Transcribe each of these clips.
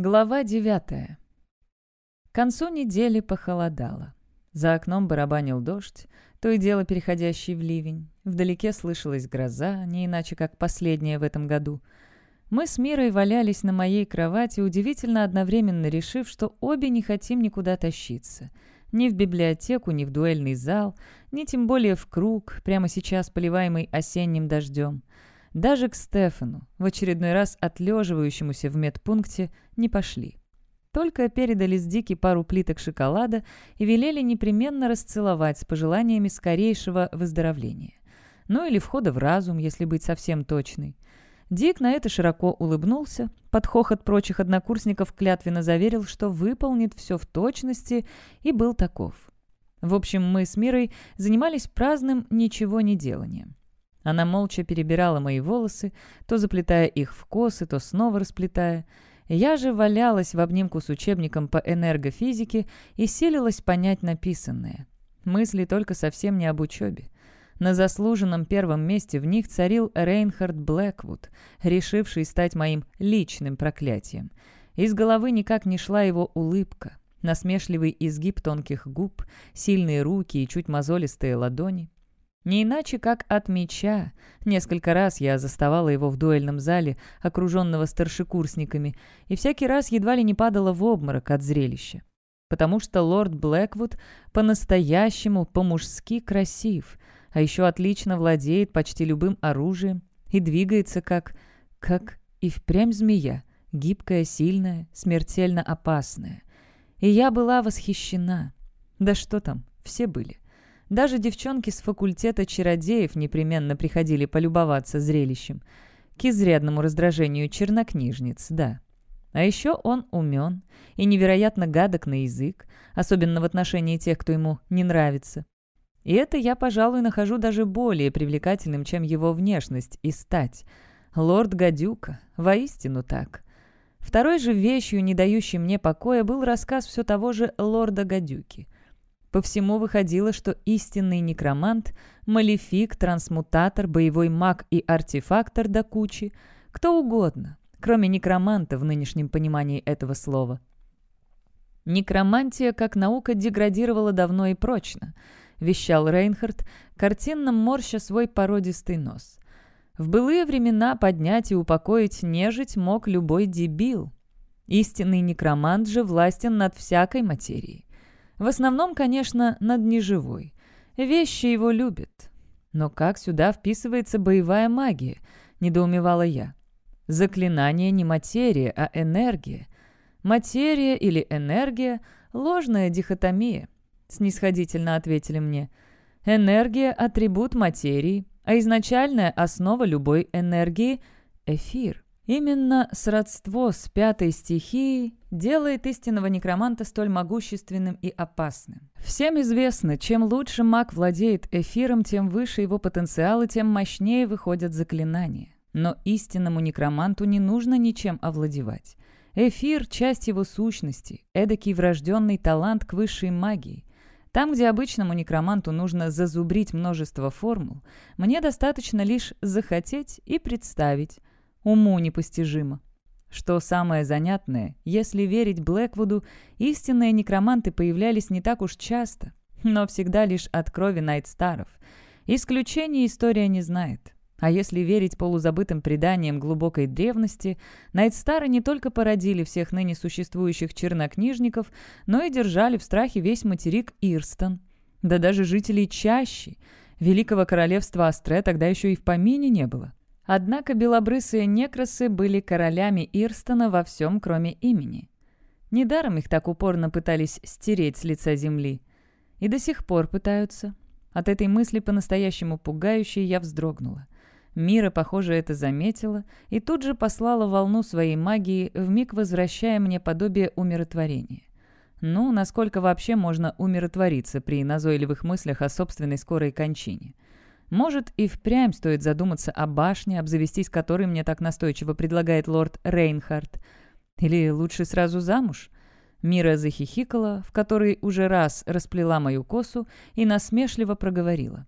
Глава девятая. К концу недели похолодало. За окном барабанил дождь, то и дело переходящий в ливень. Вдалеке слышалась гроза, не иначе как последняя в этом году. Мы с Мирой валялись на моей кровати, удивительно одновременно решив, что обе не хотим никуда тащиться. Ни в библиотеку, ни в дуэльный зал, ни тем более в круг, прямо сейчас поливаемый осенним дождем. Даже к Стефану, в очередной раз отлеживающемуся в медпункте, не пошли. Только передали с Дики пару плиток шоколада и велели непременно расцеловать с пожеланиями скорейшего выздоровления. Ну или входа в разум, если быть совсем точной. Дик на это широко улыбнулся, под хохот прочих однокурсников клятвенно заверил, что выполнит все в точности, и был таков. В общем, мы с Мирой занимались праздным ничего не деланием. Она молча перебирала мои волосы, то заплетая их в косы, то снова расплетая. Я же валялась в обнимку с учебником по энергофизике и селилась понять написанное. Мысли только совсем не об учебе. На заслуженном первом месте в них царил Рейнхард Блэквуд, решивший стать моим личным проклятием. Из головы никак не шла его улыбка, насмешливый изгиб тонких губ, сильные руки и чуть мозолистые ладони. Не иначе, как от меча. Несколько раз я заставала его в дуэльном зале, окруженного старшекурсниками, и всякий раз едва ли не падала в обморок от зрелища. Потому что лорд Блэквуд по-настоящему, по-мужски красив, а еще отлично владеет почти любым оружием и двигается как... как и впрямь змея, гибкая, сильная, смертельно опасная. И я была восхищена. Да что там, все были. Даже девчонки с факультета чародеев непременно приходили полюбоваться зрелищем. К изрядному раздражению чернокнижниц, да. А еще он умен и невероятно гадок на язык, особенно в отношении тех, кто ему не нравится. И это я, пожалуй, нахожу даже более привлекательным, чем его внешность и стать. Лорд Гадюка, воистину так. Второй же вещью, не дающей мне покоя, был рассказ все того же лорда Гадюки — по всему выходило, что истинный некромант, малефик, трансмутатор, боевой маг и артефактор до кучи, кто угодно, кроме некроманта в нынешнем понимании этого слова. Некромантия как наука деградировала давно и прочно, вещал Рейнхард, картинно морща свой породистый нос. В былые времена поднять и упокоить нежить мог любой дебил. Истинный некромант же властен над всякой материей. В основном, конечно, над неживой. Вещи его любят. Но как сюда вписывается боевая магия? Недоумевала я. Заклинание не материя, а энергия. Материя или энергия — ложная дихотомия, снисходительно ответили мне. Энергия — атрибут материи, а изначальная основа любой энергии — эфир. Именно сродство с пятой стихией делает истинного некроманта столь могущественным и опасным. Всем известно, чем лучше маг владеет эфиром, тем выше его потенциал и тем мощнее выходят заклинания. Но истинному некроманту не нужно ничем овладевать. Эфир — часть его сущности, эдакий врожденный талант к высшей магии. Там, где обычному некроманту нужно зазубрить множество формул, мне достаточно лишь захотеть и представить, уму непостижимо. Что самое занятное, если верить Блэквуду, истинные некроманты появлялись не так уж часто, но всегда лишь от крови Найтстаров. Исключений история не знает. А если верить полузабытым преданиям глубокой древности, Найтстары не только породили всех ныне существующих чернокнижников, но и держали в страхе весь материк Ирстон. Да даже жителей чаще. Великого королевства Астре тогда еще и в помине не было. Однако белобрысые некросы были королями Ирстона во всем, кроме имени. Недаром их так упорно пытались стереть с лица земли. И до сих пор пытаются. От этой мысли по-настоящему пугающей я вздрогнула. Мира, похоже, это заметила и тут же послала волну своей магии, вмиг возвращая мне подобие умиротворения. Ну, насколько вообще можно умиротвориться при назойливых мыслях о собственной скорой кончине – может, и впрямь стоит задуматься о башне, обзавестись которой мне так настойчиво предлагает лорд Рейнхард. Или лучше сразу замуж? Мира захихикала, в которой уже раз расплела мою косу и насмешливо проговорила.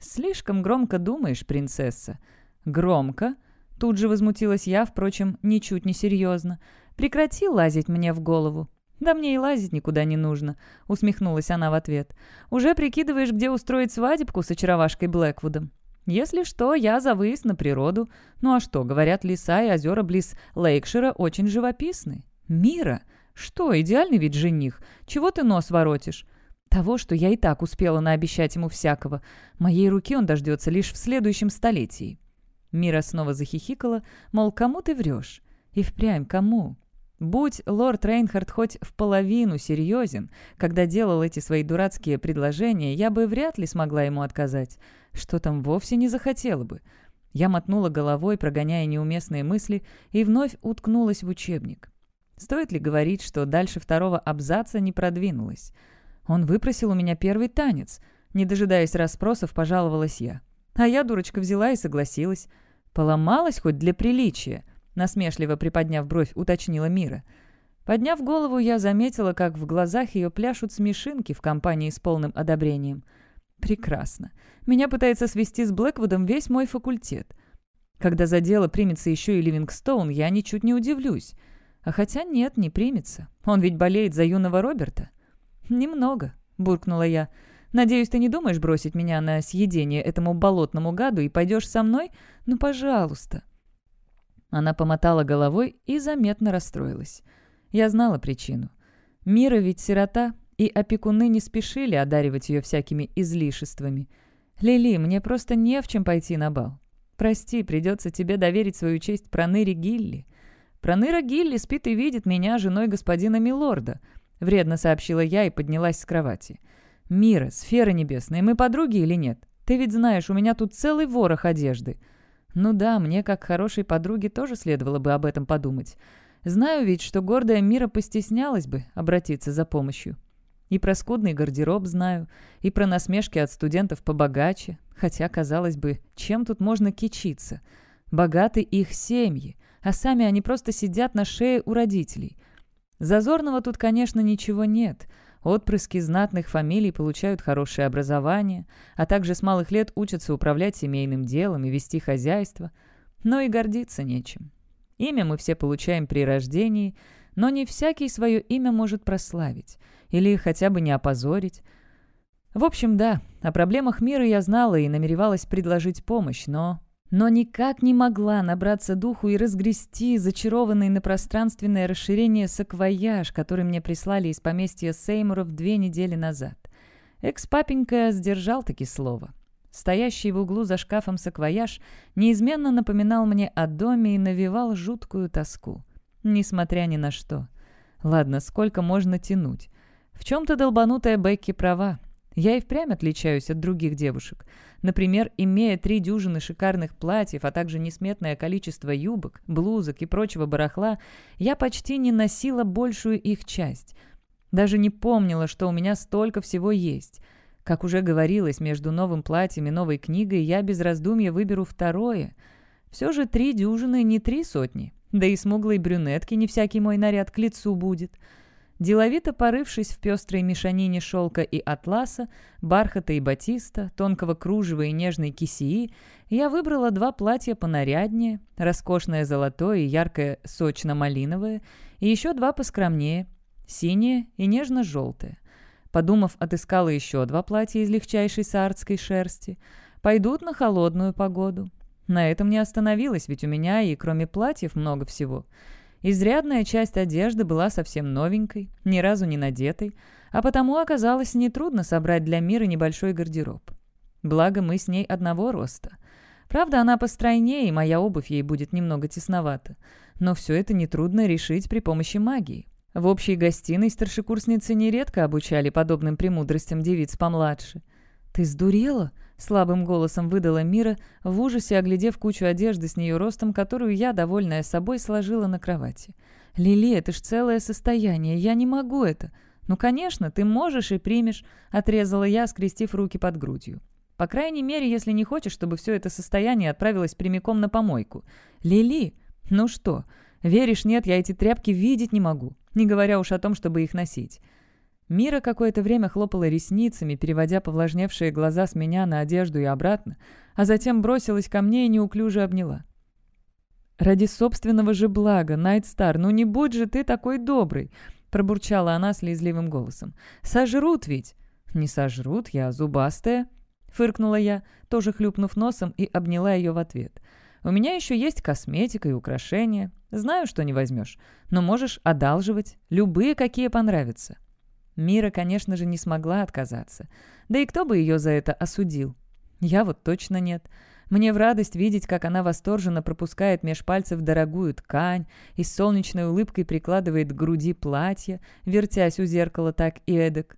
«Слишком громко думаешь, принцесса». «Громко?» Тут же возмутилась я, впрочем, ничуть не серьезно. Прекрати лазить мне в голову». «Да мне и лазить никуда не нужно», — усмехнулась она в ответ. «Уже прикидываешь, где устроить свадебку с очаровашкой Блэквудом? Если что, я за выезд на природу. Ну а что, говорят, леса и озера близ Лейкшира очень живописны. Мира? Что, идеальный ведь жених? Чего ты нос воротишь?» Того, что я и так успела наобещать ему всякого. Моей руки он дождется лишь в следующем столетии. Мира снова захихикала, мол, кому ты врешь? И впрямь кому? Будь лорд Рейнхард хоть в половину серьезен, когда делал эти свои дурацкие предложения, я бы вряд ли смогла ему отказать. Что там вовсе не захотела бы. Я мотнула головой, прогоняя неуместные мысли, и вновь уткнулась в учебник. Стоит ли говорить, что дальше второго абзаца не продвинулась? Он выпросил у меня первый танец. Не дожидаясь расспросов, пожаловалась я. А я, дурочка, взяла и согласилась. Поломалась хоть для приличия, насмешливо приподняв бровь, уточнила Мира. Подняв голову, я заметила, как в глазах ее пляшут смешинки в компании с полным одобрением. Прекрасно. Меня пытается свести с Блэквудом весь мой факультет. Когда за дело примется еще и Ливингстоун, я ничуть не удивлюсь. А хотя нет, не примется. Он ведь болеет за юного Роберта. «Немного», — буркнула я. «Надеюсь, ты не думаешь бросить меня на съедение этому болотному гаду и пойдешь со мной? Ну, пожалуйста». Она помотала головой и заметно расстроилась. Я знала причину. Мира ведь сирота, и опекуны не спешили одаривать ее всякими излишествами. «Лили, мне просто не в чем пойти на бал. Прости, придется тебе доверить свою честь Проныре Гилли. Проныра Гилли спит и видит меня женой господина Милорда», — вредно сообщила я и поднялась с кровати. «Мира, сфера небесная, мы подруги или нет? Ты ведь знаешь, у меня тут целый ворох одежды». «Ну да, мне, как хорошей подруге, тоже следовало бы об этом подумать. Знаю ведь, что гордая Мира постеснялась бы обратиться за помощью. И про скудный гардероб знаю, и про насмешки от студентов побогаче. Хотя, казалось бы, чем тут можно кичиться? Богаты их семьи, а сами они просто сидят на шее у родителей. Зазорного тут, конечно, ничего нет. Отпрыски знатных фамилий получают хорошее образование, а также с малых лет учатся управлять семейным делом и вести хозяйство. Но и гордиться нечем. Имя мы все получаем при рождении, но не всякий свое имя может прославить или хотя бы не опозорить. В общем, да, о проблемах мира я знала и намеревалась предложить помощь, но но никак не могла набраться духу и разгрести зачарованный на пространственное расширение саквояж, который мне прислали из поместья Сеймуров две недели назад. Экс-папенька сдержал таки слово. Стоящий в углу за шкафом саквояж неизменно напоминал мне о доме и навевал жуткую тоску. Несмотря ни на что. Ладно, сколько можно тянуть? В чем-то долбанутая Бекки права. Я и впрямь отличаюсь от других девушек. Например, имея три дюжины шикарных платьев, а также несметное количество юбок, блузок и прочего барахла, я почти не носила большую их часть. Даже не помнила, что у меня столько всего есть. Как уже говорилось, между новым платьем и новой книгой я без раздумья выберу второе. Все же три дюжины не три сотни. Да и смуглой брюнетки не всякий мой наряд к лицу будет. Деловито порывшись в пестрой мешанине шелка и атласа, бархата и батиста, тонкого кружева и нежной кисии, я выбрала два платья понаряднее, роскошное золотое и яркое сочно-малиновое, и еще два поскромнее, синее и нежно-желтое. Подумав, отыскала еще два платья из легчайшей саардской шерсти. Пойдут на холодную погоду. На этом не остановилась, ведь у меня и кроме платьев много всего — Изрядная часть одежды была совсем новенькой, ни разу не надетой, а потому оказалось нетрудно собрать для мира небольшой гардероб. Благо, мы с ней одного роста. Правда, она постройнее, и моя обувь ей будет немного тесновата. Но все это нетрудно решить при помощи магии. В общей гостиной старшекурсницы нередко обучали подобным премудростям девиц помладше. «Ты сдурела?» Слабым голосом выдала Мира, в ужасе оглядев кучу одежды с нее ростом, которую я, довольная собой, сложила на кровати. «Лили, это ж целое состояние, я не могу это». «Ну, конечно, ты можешь и примешь», — отрезала я, скрестив руки под грудью. «По крайней мере, если не хочешь, чтобы все это состояние отправилось прямиком на помойку. Лили, ну что, веришь, нет, я эти тряпки видеть не могу, не говоря уж о том, чтобы их носить». Мира какое-то время хлопала ресницами, переводя повлажневшие глаза с меня на одежду и обратно, а затем бросилась ко мне и неуклюже обняла. «Ради собственного же блага, Найтстар, ну не будь же ты такой добрый!» — пробурчала она слезливым голосом. «Сожрут ведь!» «Не сожрут, я зубастая!» — фыркнула я, тоже хлюпнув носом и обняла ее в ответ. «У меня еще есть косметика и украшения. Знаю, что не возьмешь, но можешь одалживать, любые, какие понравятся». Мира, конечно же, не смогла отказаться. Да и кто бы ее за это осудил? Я вот точно нет. Мне в радость видеть, как она восторженно пропускает меж пальцев дорогую ткань и с солнечной улыбкой прикладывает к груди платье, вертясь у зеркала так и эдак.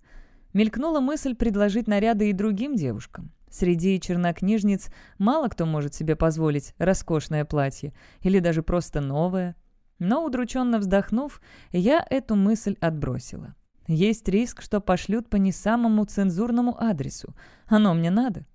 Мелькнула мысль предложить наряды и другим девушкам. Среди чернокнижниц мало кто может себе позволить роскошное платье или даже просто новое. Но, удрученно вздохнув, я эту мысль отбросила. Есть риск, что пошлют по не самому цензурному адресу. Оно мне надо.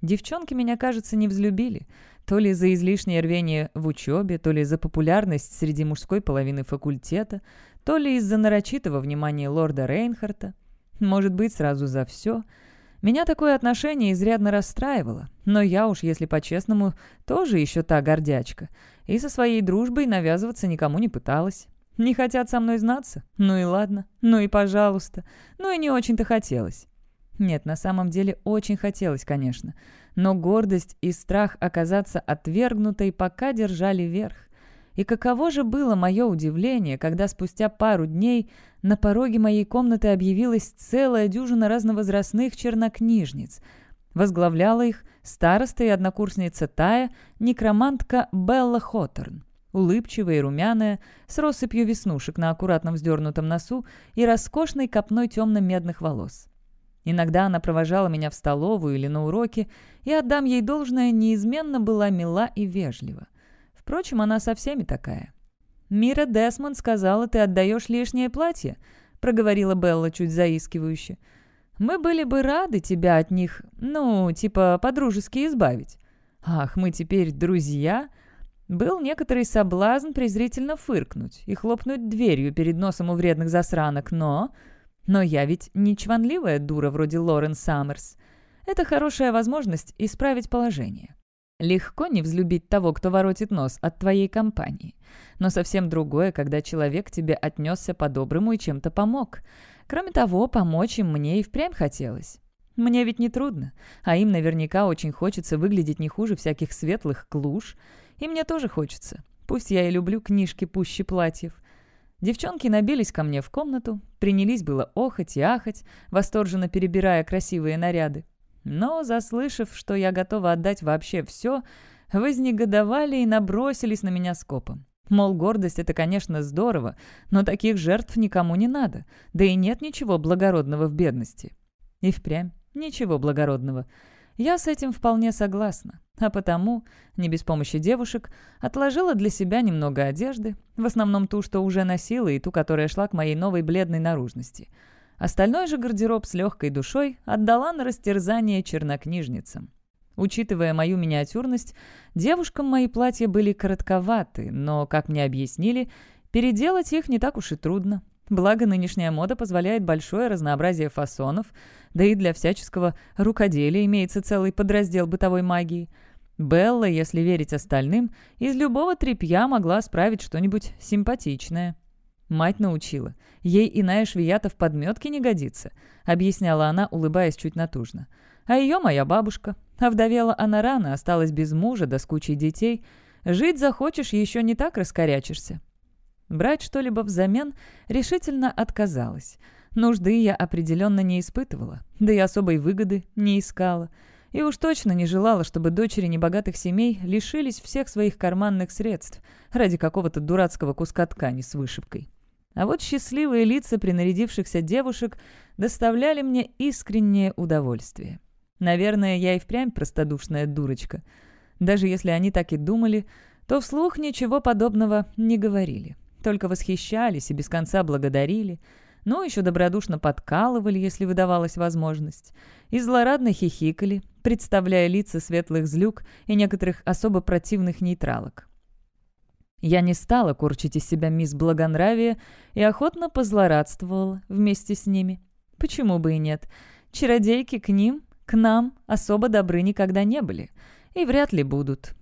Девчонки меня, кажется, не взлюбили. То ли за излишнее рвение в учебе, то ли за популярность среди мужской половины факультета, то ли из-за нарочитого внимания лорда Рейнхарта. Может быть, сразу за все. Меня такое отношение изрядно расстраивало, но я уж, если по-честному, тоже еще та гордячка, и со своей дружбой навязываться никому не пыталась. Не хотят со мной знаться? Ну и ладно, ну и пожалуйста. Ну и не очень-то хотелось. Нет, на самом деле очень хотелось, конечно. Но гордость и страх оказаться отвергнутой пока держали верх. И каково же было мое удивление, когда спустя пару дней на пороге моей комнаты объявилась целая дюжина разновозрастных чернокнижниц. Возглавляла их староста и однокурсница Тая, некромантка Белла Хоторн. Улыбчивая и румяная, с россыпью веснушек на аккуратном вздернутом носу и роскошной копной темно-медных волос. Иногда она провожала меня в столовую или на уроки, и, отдам ей должное, неизменно была мила и вежлива. Впрочем, она со всеми такая. «Мира Десмонд сказала, ты отдаешь лишнее платье», — проговорила Белла чуть заискивающе. «Мы были бы рады тебя от них, ну, типа, по-дружески избавить». «Ах, мы теперь друзья?» Был некоторый соблазн презрительно фыркнуть и хлопнуть дверью перед носом у вредных засранок, но... Но я ведь не чванливая дура вроде Лорен Саммерс. Это хорошая возможность исправить положение. Легко не взлюбить того, кто воротит нос от твоей компании. Но совсем другое, когда человек тебе отнесся по-доброму и чем-то помог. Кроме того, помочь им мне и впрямь хотелось. Мне ведь не трудно, а им наверняка очень хочется выглядеть не хуже всяких светлых клуш. И мне тоже хочется. Пусть я и люблю книжки пуще платьев. Девчонки набились ко мне в комнату, принялись было охать и ахать, восторженно перебирая красивые наряды. Но, заслышав, что я готова отдать вообще все, вознегодовали и набросились на меня скопом. Мол, гордость — это, конечно, здорово, но таких жертв никому не надо, да и нет ничего благородного в бедности. И впрямь ничего благородного. Я с этим вполне согласна, а потому, не без помощи девушек, отложила для себя немного одежды, в основном ту, что уже носила, и ту, которая шла к моей новой бледной наружности — Остальной же гардероб с легкой душой отдала на растерзание чернокнижницам. Учитывая мою миниатюрность, девушкам мои платья были коротковаты, но, как мне объяснили, переделать их не так уж и трудно. Благо, нынешняя мода позволяет большое разнообразие фасонов, да и для всяческого рукоделия имеется целый подраздел бытовой магии. Белла, если верить остальным, из любого тряпья могла справить что-нибудь симпатичное. Мать научила. Ей иная швеята в подметке не годится», — объясняла она, улыбаясь чуть натужно. «А ее моя бабушка. Овдовела она рано, осталась без мужа, да с кучей детей. Жить захочешь, еще не так раскорячишься». Брать что-либо взамен решительно отказалась. Нужды я определенно не испытывала, да и особой выгоды не искала. И уж точно не желала, чтобы дочери небогатых семей лишились всех своих карманных средств ради какого-то дурацкого куска ткани с вышивкой. А вот счастливые лица принарядившихся девушек доставляли мне искреннее удовольствие. Наверное, я и впрямь простодушная дурочка. Даже если они так и думали, то вслух ничего подобного не говорили. Только восхищались и без конца благодарили, но еще добродушно подкалывали, если выдавалась возможность, и злорадно хихикали, представляя лица светлых злюк и некоторых особо противных нейтралок. Я не стала корчить из себя мисс Благонравия и охотно позлорадствовала вместе с ними. Почему бы и нет? Чародейки к ним, к нам особо добры никогда не были. И вряд ли будут.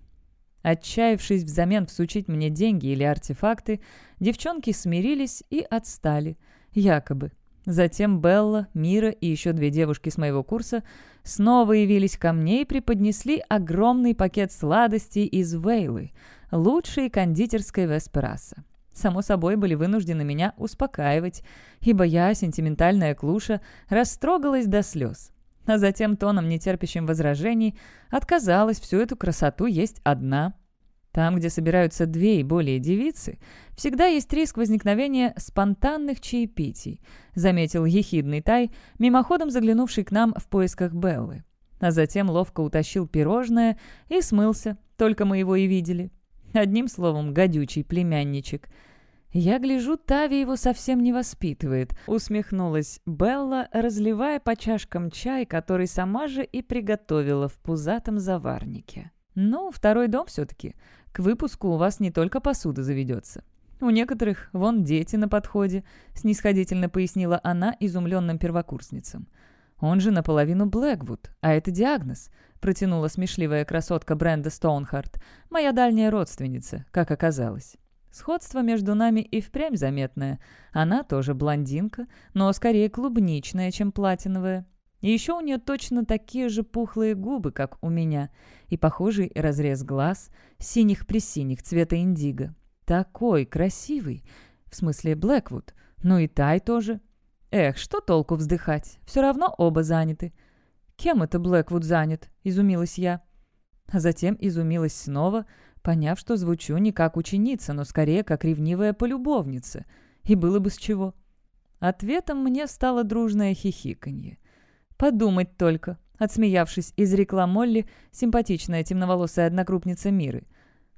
Отчаявшись взамен всучить мне деньги или артефакты, девчонки смирились и отстали. Якобы. Затем Белла, Мира и еще две девушки с моего курса снова явились ко мне и преподнесли огромный пакет сладостей из Вейлы, лучшей кондитерской Веспераса. Само собой, были вынуждены меня успокаивать, ибо я, сентиментальная клуша, растрогалась до слез. А затем тоном, нетерпящим возражений, отказалась всю эту красоту есть одна – там, где собираются две и более девицы, всегда есть риск возникновения спонтанных чаепитий, заметил ехидный Тай, мимоходом заглянувший к нам в поисках Беллы. А затем ловко утащил пирожное и смылся, только мы его и видели. Одним словом, гадючий племянничек. «Я гляжу, Тави его совсем не воспитывает», — усмехнулась Белла, разливая по чашкам чай, который сама же и приготовила в пузатом заварнике. «Ну, второй дом все-таки. К выпуску у вас не только посуда заведется. У некоторых вон дети на подходе», — снисходительно пояснила она изумленным первокурсницам. «Он же наполовину Блэквуд, а это диагноз», — протянула смешливая красотка Бренда Стоунхарт, моя дальняя родственница, как оказалось. Сходство между нами и впрямь заметное. Она тоже блондинка, но скорее клубничная, чем платиновая. И еще у нее точно такие же пухлые губы, как у меня, и похожий разрез глаз, синих-пресиних цвета индиго. Такой красивый, в смысле Блэквуд, ну и Тай тоже. Эх, что толку вздыхать, все равно оба заняты. «Кем это Блэквуд занят?» – изумилась я. А затем изумилась снова, поняв, что звучу не как ученица, но скорее как ревнивая полюбовница. И было бы с чего. Ответом мне стало дружное хихиканье. «Подумать только», — отсмеявшись, изрекла Молли, симпатичная темноволосая однокрупница Миры.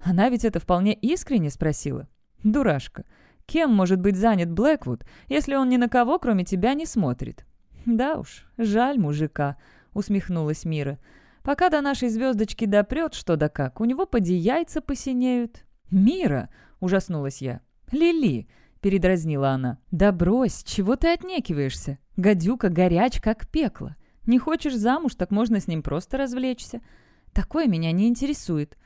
«Она ведь это вполне искренне спросила?» «Дурашка. Кем может быть занят Блэквуд, если он ни на кого, кроме тебя, не смотрит?» «Да уж, жаль мужика», — усмехнулась Мира. «Пока до нашей звездочки допрет что да как, у него поди яйца посинеют». «Мира!» — ужаснулась я. «Лили!» — передразнила она. «Да брось, чего ты отнекиваешься? Гадюка горяч, как пекло. Не хочешь замуж, так можно с ним просто развлечься. Такое меня не интересует».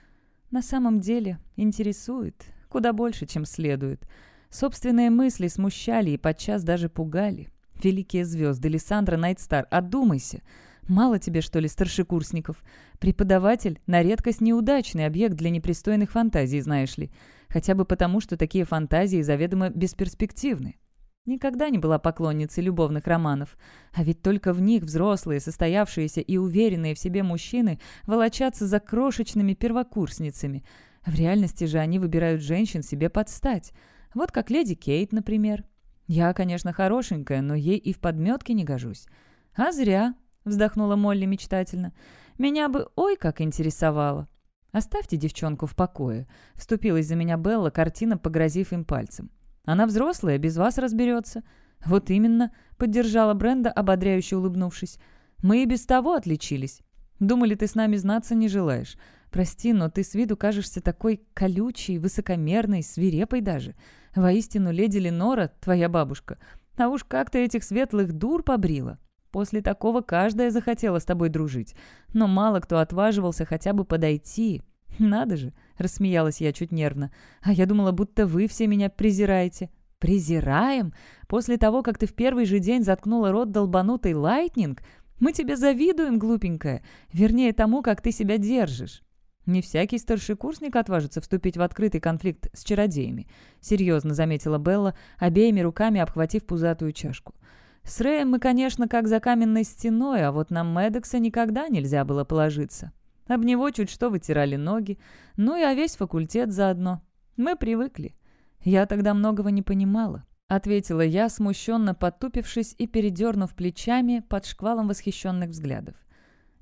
На самом деле интересует куда больше, чем следует. Собственные мысли смущали и подчас даже пугали. Великие звезды, Лиссандра Найтстар, одумайся. Мало тебе, что ли, старшекурсников? Преподаватель — на редкость неудачный объект для непристойных фантазий, знаешь ли хотя бы потому, что такие фантазии заведомо бесперспективны. Никогда не была поклонницей любовных романов, а ведь только в них взрослые, состоявшиеся и уверенные в себе мужчины волочатся за крошечными первокурсницами. В реальности же они выбирают женщин себе под стать. Вот как леди Кейт, например. Я, конечно, хорошенькая, но ей и в подметке не гожусь. «А зря», — вздохнула Молли мечтательно. «Меня бы ой как интересовало. «Оставьте девчонку в покое», — вступилась за меня Белла, картина погрозив им пальцем. «Она взрослая, без вас разберется». «Вот именно», — поддержала Бренда, ободряюще улыбнувшись. «Мы и без того отличились. Думали, ты с нами знаться не желаешь. Прости, но ты с виду кажешься такой колючей, высокомерной, свирепой даже. Воистину, леди Ленора, твоя бабушка. А уж как ты этих светлых дур побрила. После такого каждая захотела с тобой дружить. Но мало кто отваживался хотя бы подойти. «Надо же!» — рассмеялась я чуть нервно. «А я думала, будто вы все меня презираете». «Презираем? После того, как ты в первый же день заткнула рот долбанутой Лайтнинг? Мы тебе завидуем, глупенькая. Вернее, тому, как ты себя держишь». «Не всякий старшекурсник отважится вступить в открытый конфликт с чародеями», — серьезно заметила Белла, обеими руками обхватив пузатую чашку. С Рэем мы, конечно, как за каменной стеной, а вот на Медекса никогда нельзя было положиться. Об него чуть что вытирали ноги, ну и а весь факультет заодно. Мы привыкли. Я тогда многого не понимала. Ответила я, смущенно потупившись и передернув плечами под шквалом восхищенных взглядов.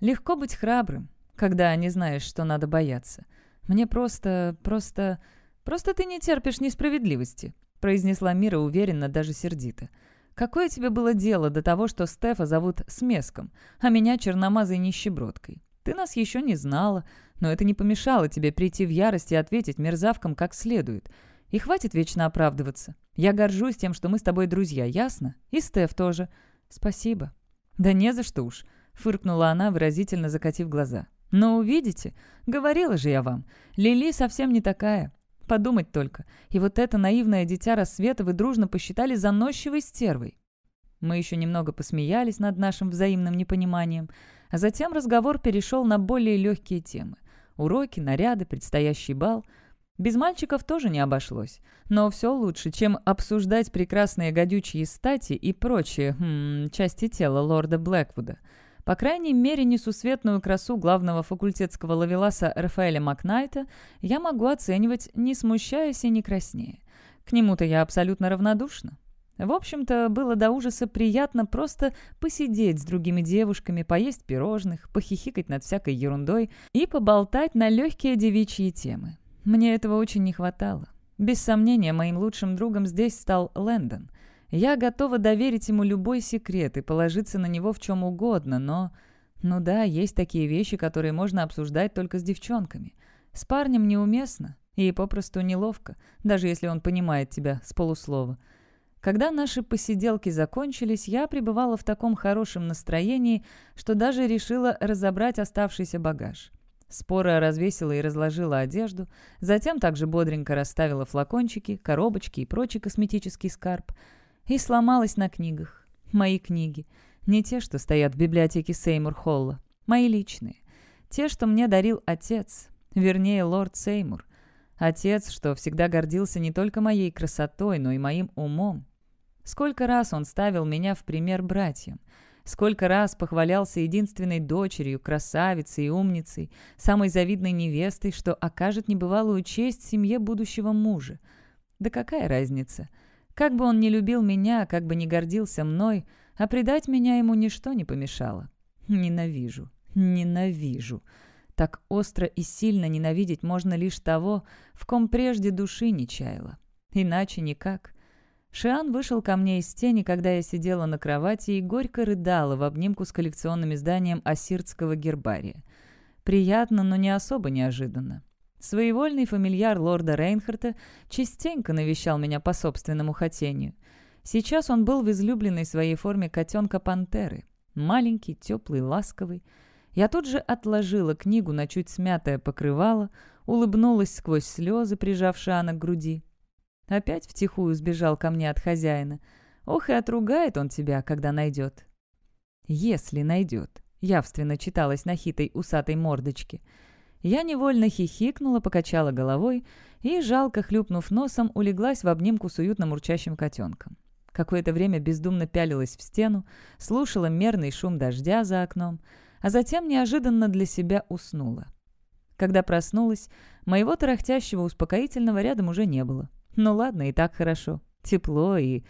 Легко быть храбрым, когда не знаешь, что надо бояться. Мне просто, просто... Просто ты не терпишь несправедливости, произнесла Мира уверенно, даже сердито. Какое тебе было дело до того, что Стефа зовут Смеском, а меня черномазой нищебродкой? Ты нас еще не знала, но это не помешало тебе прийти в ярость и ответить мерзавкам как следует. И хватит вечно оправдываться. Я горжусь тем, что мы с тобой друзья, ясно? И Стеф тоже. Спасибо. Да не за что уж, фыркнула она, выразительно закатив глаза. «Ну, увидите, говорила же я вам, Лили совсем не такая. Подумать только. И вот это наивное дитя рассвета вы дружно посчитали заносчивой стервой». Мы еще немного посмеялись над нашим взаимным непониманием, а затем разговор перешел на более легкие темы. Уроки, наряды, предстоящий бал. Без мальчиков тоже не обошлось. Но все лучше, чем обсуждать прекрасные гадючие стати и прочие хм, части тела лорда Блэквуда. По крайней мере, несусветную красу главного факультетского лавеласа Рафаэля Макнайта я могу оценивать, не смущаясь и не краснея. К нему-то я абсолютно равнодушна. В общем-то, было до ужаса приятно просто посидеть с другими девушками, поесть пирожных, похихикать над всякой ерундой и поболтать на легкие девичьи темы. Мне этого очень не хватало. Без сомнения, моим лучшим другом здесь стал Лэндон. Я готова доверить ему любой секрет и положиться на него в чем угодно, но... Ну да, есть такие вещи, которые можно обсуждать только с девчонками. С парнем неуместно и попросту неловко, даже если он понимает тебя с полуслова. Когда наши посиделки закончились, я пребывала в таком хорошем настроении, что даже решила разобрать оставшийся багаж. Спора развесила и разложила одежду, затем также бодренько расставила флакончики, коробочки и прочий косметический скарб. И сломалась на книгах. Мои книги. Не те, что стоят в библиотеке Сеймур-Холла. Мои личные. Те, что мне дарил отец. Вернее, лорд Сеймур. Отец, что всегда гордился не только моей красотой, но и моим умом. Сколько раз он ставил меня в пример братьям. Сколько раз похвалялся единственной дочерью, красавицей и умницей, самой завидной невестой, что окажет небывалую честь семье будущего мужа. Да какая разница? Как бы он ни любил меня, как бы ни гордился мной, а предать меня ему ничто не помешало. Ненавижу, ненавижу. Так остро и сильно ненавидеть можно лишь того, в ком прежде души не чаяла. Иначе никак. Шиан вышел ко мне из тени, когда я сидела на кровати и горько рыдала в обнимку с коллекционным изданием Ассиртского гербария. Приятно, но не особо неожиданно. Своевольный фамильяр лорда Рейнхарта частенько навещал меня по собственному хотению. Сейчас он был в излюбленной своей форме котенка-пантеры. Маленький, теплый, ласковый. Я тут же отложила книгу на чуть смятое покрывало, улыбнулась сквозь слезы, прижав Шиана к груди. Опять втихую сбежал ко мне от хозяина. Ох, и отругает он тебя, когда найдет. Если найдет, явственно читалось на хитой усатой мордочке. Я невольно хихикнула, покачала головой и, жалко хлюпнув носом, улеглась в обнимку с уютно урчащим котенком. Какое-то время бездумно пялилась в стену, слушала мерный шум дождя за окном, а затем неожиданно для себя уснула. Когда проснулась, моего тарахтящего успокоительного рядом уже не было. Ну ладно, и так хорошо. Тепло и...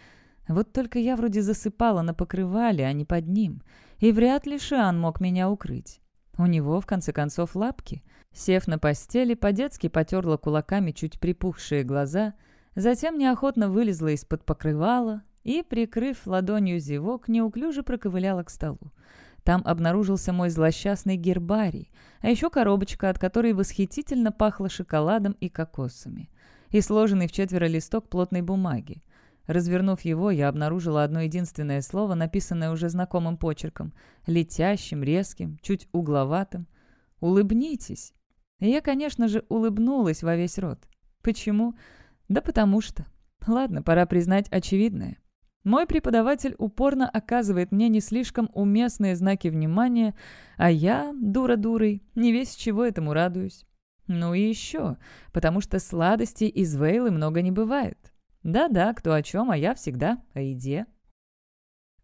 Вот только я вроде засыпала на покрывале, а не под ним. И вряд ли Шиан мог меня укрыть. У него, в конце концов, лапки. Сев на постели, по-детски потерла кулаками чуть припухшие глаза, затем неохотно вылезла из-под покрывала и, прикрыв ладонью зевок, неуклюже проковыляла к столу. Там обнаружился мой злосчастный гербарий, а еще коробочка, от которой восхитительно пахло шоколадом и кокосами и сложенный в четверо листок плотной бумаги. Развернув его, я обнаружила одно единственное слово, написанное уже знакомым почерком, летящим, резким, чуть угловатым. «Улыбнитесь!» Я, конечно же, улыбнулась во весь рот. Почему? Да потому что. Ладно, пора признать очевидное. Мой преподаватель упорно оказывает мне не слишком уместные знаки внимания, а я, дура дурой, не весь чего этому радуюсь. Ну и еще, потому что сладостей из Вейлы много не бывает. Да-да, кто о чем, а я всегда о еде.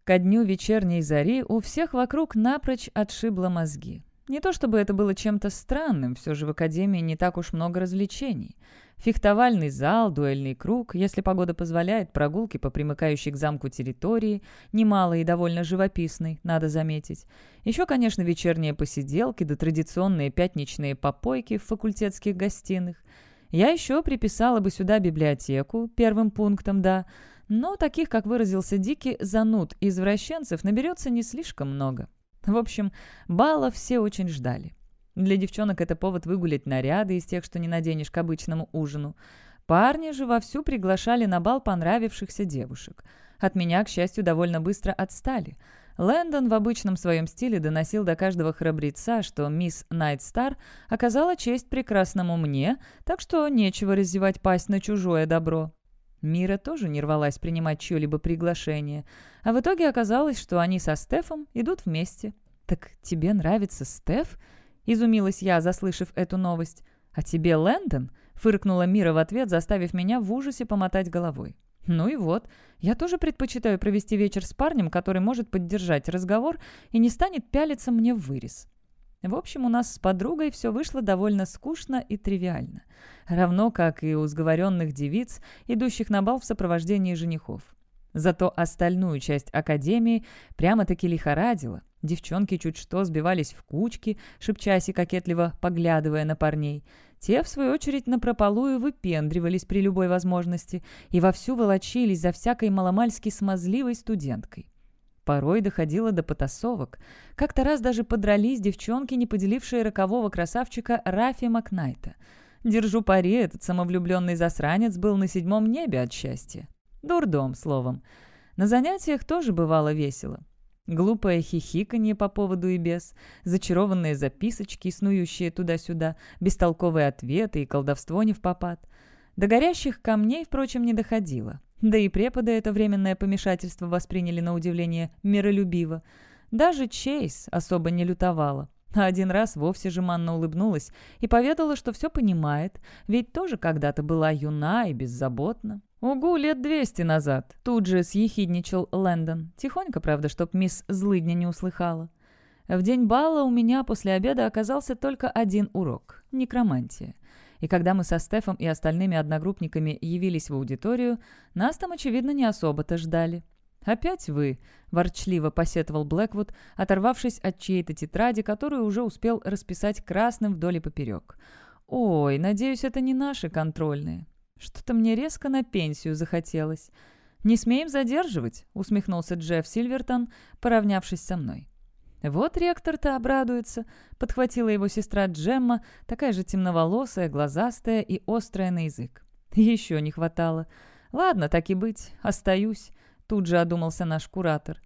Ко дню вечерней зари у всех вокруг напрочь отшибло мозги. Не то чтобы это было чем-то странным, все же в академии не так уж много развлечений. Фехтовальный зал, дуэльный круг, если погода позволяет, прогулки по примыкающей к замку территории, немало и довольно живописной, надо заметить. Еще, конечно, вечерние посиделки да традиционные пятничные попойки в факультетских гостиных. Я еще приписала бы сюда библиотеку, первым пунктом, да, но таких, как выразился Дики, зануд извращенцев наберется не слишком много. В общем, баллов все очень ждали. Для девчонок это повод выгулять наряды из тех, что не наденешь к обычному ужину. Парни же вовсю приглашали на бал понравившихся девушек. От меня, к счастью, довольно быстро отстали. Лэндон в обычном своем стиле доносил до каждого храбреца, что мисс Найтстар оказала честь прекрасному мне, так что нечего раздевать пасть на чужое добро. Мира тоже не рвалась принимать чье-либо приглашение, а в итоге оказалось, что они со Стефом идут вместе. «Так тебе нравится Стеф?» — изумилась я, заслышав эту новость. «А тебе Лэндон?» — фыркнула Мира в ответ, заставив меня в ужасе помотать головой. Ну и вот, я тоже предпочитаю провести вечер с парнем, который может поддержать разговор и не станет пялиться мне в вырез. В общем, у нас с подругой все вышло довольно скучно и тривиально. Равно как и у сговоренных девиц, идущих на бал в сопровождении женихов. Зато остальную часть академии прямо-таки лихорадило. Девчонки чуть что сбивались в кучки, шепчась и кокетливо поглядывая на парней – те, в свою очередь, напропалую выпендривались при любой возможности и вовсю волочились за всякой маломальски смазливой студенткой. Порой доходило до потасовок. Как-то раз даже подрались девчонки, не поделившие рокового красавчика Рафи Макнайта. Держу пари, этот самовлюбленный засранец был на седьмом небе от счастья. Дурдом, словом. На занятиях тоже бывало весело. Глупое хихиканье по поводу и без, зачарованные записочки, снующие туда-сюда, бестолковые ответы и колдовство не в попад. До горящих камней, впрочем, не доходило. Да и преподы это временное помешательство восприняли на удивление миролюбиво. Даже Чейз особо не лютовала. А один раз вовсе жеманно улыбнулась и поведала, что все понимает, ведь тоже когда-то была юна и беззаботна. «Угу, лет двести назад», — тут же съехидничал Лэндон. Тихонько, правда, чтоб мисс Злыдня не услыхала. В день бала у меня после обеда оказался только один урок — некромантия. И когда мы со Стефом и остальными одногруппниками явились в аудиторию, нас там, очевидно, не особо-то ждали. «Опять вы?» — ворчливо посетовал Блэквуд, оторвавшись от чьей-то тетради, которую уже успел расписать красным вдоль и поперек. «Ой, надеюсь, это не наши контрольные. Что-то мне резко на пенсию захотелось. «Не смеем задерживать», — усмехнулся Джефф Сильвертон, поравнявшись со мной. «Вот ректор-то обрадуется», — подхватила его сестра Джемма, такая же темноволосая, глазастая и острая на язык. «Еще не хватало. Ладно, так и быть, остаюсь», — тут же одумался наш куратор.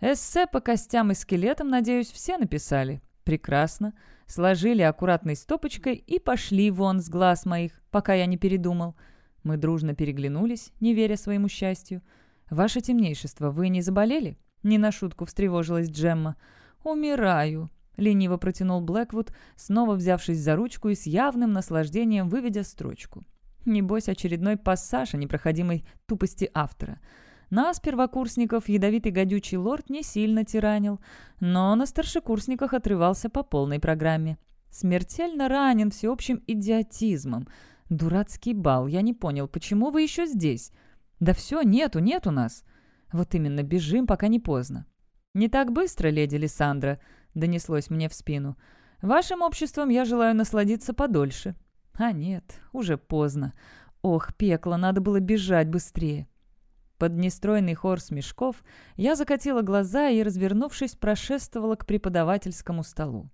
«Эссе по костям и скелетам, надеюсь, все написали?» «Прекрасно. Сложили аккуратной стопочкой и пошли вон с глаз моих, пока я не передумал». Мы дружно переглянулись, не веря своему счастью. «Ваше темнейшество, вы не заболели?» Не на шутку встревожилась Джемма. «Умираю», — лениво протянул Блэквуд, снова взявшись за ручку и с явным наслаждением выведя строчку. Небось, очередной пассаж о непроходимой тупости автора. Нас, первокурсников, ядовитый гадючий лорд не сильно тиранил, но на старшекурсниках отрывался по полной программе. Смертельно ранен всеобщим идиотизмом — «Дурацкий бал. Я не понял, почему вы еще здесь?» «Да все, нету, нет у нас». «Вот именно, бежим, пока не поздно». «Не так быстро, леди Лиссандра», — донеслось мне в спину. «Вашим обществом я желаю насладиться подольше». «А нет, уже поздно. Ох, пекло, надо было бежать быстрее». Под нестройный хор смешков я закатила глаза и, развернувшись, прошествовала к преподавательскому столу.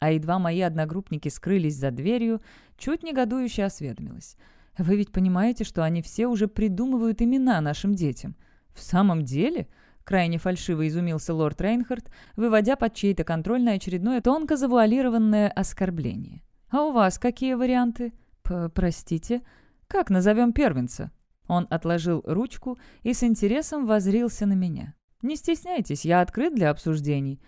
А едва мои одногруппники скрылись за дверью, чуть негодующе осведомилась. «Вы ведь понимаете, что они все уже придумывают имена нашим детям?» «В самом деле?» — крайне фальшиво изумился лорд Рейнхард, выводя под чей-то контроль на очередное тонко завуалированное оскорбление. «А у вас какие варианты?» П «Простите, как назовем первенца?» Он отложил ручку и с интересом возрился на меня. «Не стесняйтесь, я открыт для обсуждений».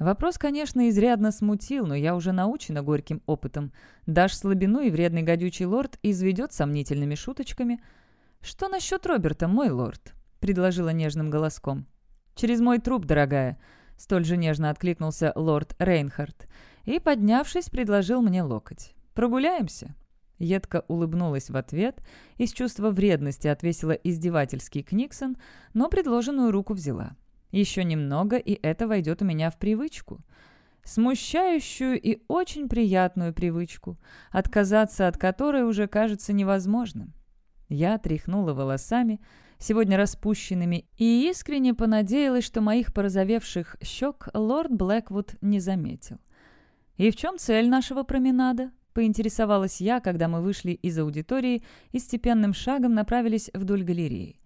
Вопрос, конечно, изрядно смутил, но я уже научена горьким опытом. Дашь слабину, и вредный гадючий лорд изведет сомнительными шуточками. «Что насчет Роберта, мой лорд?» — предложила нежным голоском. «Через мой труп, дорогая», — столь же нежно откликнулся лорд Рейнхард и, поднявшись, предложил мне локоть. «Прогуляемся?» Едко улыбнулась в ответ и с чувства вредности отвесила издевательский Книксон, но предложенную руку взяла. Еще немного, и это войдет у меня в привычку. Смущающую и очень приятную привычку, отказаться от которой уже кажется невозможным. Я тряхнула волосами, сегодня распущенными, и искренне понадеялась, что моих порозовевших щек лорд Блэквуд не заметил. «И в чем цель нашего променада?» — поинтересовалась я, когда мы вышли из аудитории и степенным шагом направились вдоль галереи.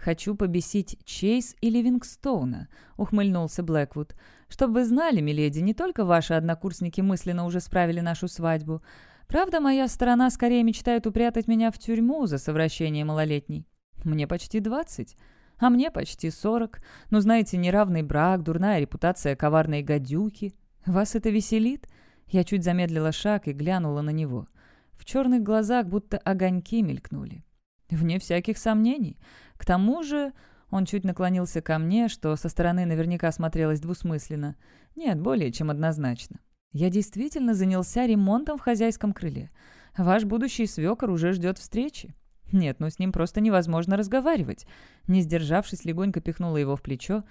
«Хочу побесить Чейз и Ливингстоуна», — ухмыльнулся Блэквуд. «Чтоб вы знали, миледи, не только ваши однокурсники мысленно уже справили нашу свадьбу. Правда, моя сторона скорее мечтает упрятать меня в тюрьму за совращение малолетней. Мне почти двадцать, а мне почти сорок. Ну, знаете, неравный брак, дурная репутация коварной гадюки. Вас это веселит?» Я чуть замедлила шаг и глянула на него. В черных глазах будто огоньки мелькнули. Вне всяких сомнений. К тому же он чуть наклонился ко мне, что со стороны наверняка смотрелось двусмысленно. Нет, более чем однозначно. Я действительно занялся ремонтом в хозяйском крыле. Ваш будущий свекор уже ждет встречи. Нет, ну с ним просто невозможно разговаривать. Не сдержавшись, легонько пихнула его в плечо.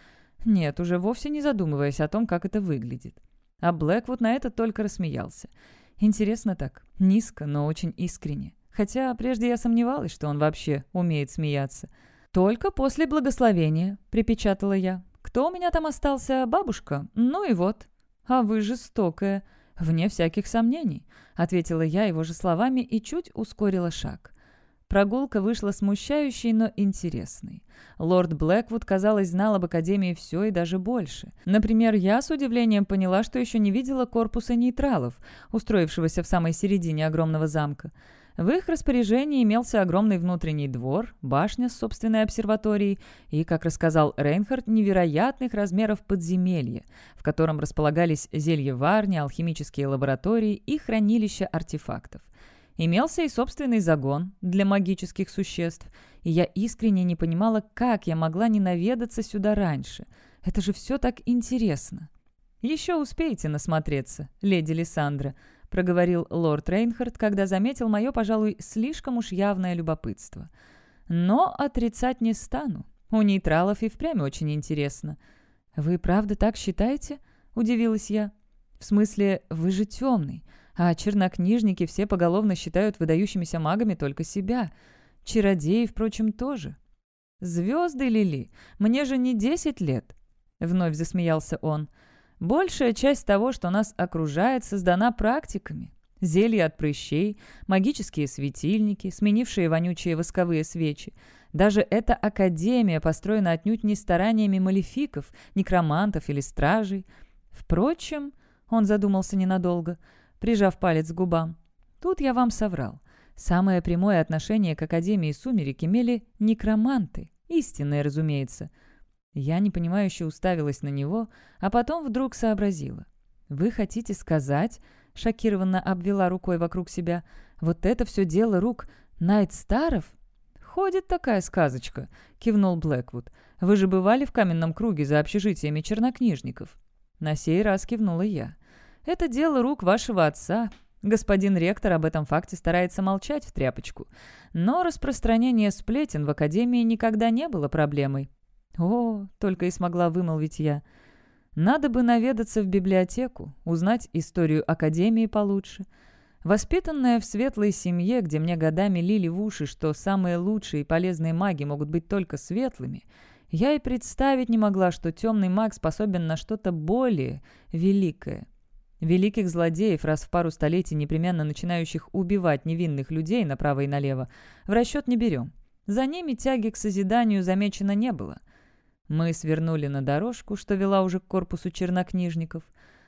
Нет, уже вовсе не задумываясь о том, как это выглядит. А Блэквуд на это только рассмеялся. Интересно так, низко, но очень искренне. Хотя прежде я сомневалась, что он вообще умеет смеяться. «Только после благословения», — припечатала я. «Кто у меня там остался? Бабушка? Ну и вот». «А вы жестокая». «Вне всяких сомнений», — ответила я его же словами и чуть ускорила шаг. Прогулка вышла смущающей, но интересной. Лорд Блэквуд, казалось, знал об Академии все и даже больше. Например, я с удивлением поняла, что еще не видела корпуса нейтралов, устроившегося в самой середине огромного замка. В их распоряжении имелся огромный внутренний двор, башня с собственной обсерваторией и, как рассказал Рейнхард, невероятных размеров подземелья, в котором располагались зельеварни, алхимические лаборатории и хранилища артефактов. Имелся и собственный загон для магических существ, и я искренне не понимала, как я могла не наведаться сюда раньше. Это же все так интересно. «Еще успеете насмотреться, леди Лиссандра», — проговорил лорд Рейнхард, когда заметил мое, пожалуй, слишком уж явное любопытство. «Но отрицать не стану. У нейтралов и впрямь очень интересно». «Вы правда так считаете?» — удивилась я. «В смысле, вы же темный. А чернокнижники все поголовно считают выдающимися магами только себя. Чародеи, впрочем, тоже. «Звезды, Лили, мне же не десять лет!» Вновь засмеялся он. «Большая часть того, что нас окружает, создана практиками. Зелья от прыщей, магические светильники, сменившие вонючие восковые свечи. Даже эта академия построена отнюдь не стараниями малефиков, некромантов или стражей. Впрочем, он задумался ненадолго – прижав палец к губам. Тут я вам соврал. Самое прямое отношение к Академии Сумерек имели некроманты. Истинные, разумеется. Я непонимающе уставилась на него, а потом вдруг сообразила. «Вы хотите сказать...» — шокированно обвела рукой вокруг себя. «Вот это все дело рук Найтстаров?» «Ходит такая сказочка», — кивнул Блэквуд. «Вы же бывали в каменном круге за общежитиями чернокнижников?» На сей раз кивнула я. Это дело рук вашего отца. Господин ректор об этом факте старается молчать в тряпочку. Но распространение сплетен в Академии никогда не было проблемой. О, только и смогла вымолвить я. Надо бы наведаться в библиотеку, узнать историю Академии получше. Воспитанная в светлой семье, где мне годами лили в уши, что самые лучшие и полезные маги могут быть только светлыми, я и представить не могла, что темный маг способен на что-то более великое. Великих злодеев, раз в пару столетий непременно начинающих убивать невинных людей направо и налево, в расчет не берем. За ними тяги к созиданию замечено не было. Мы свернули на дорожку, что вела уже к корпусу чернокнижников.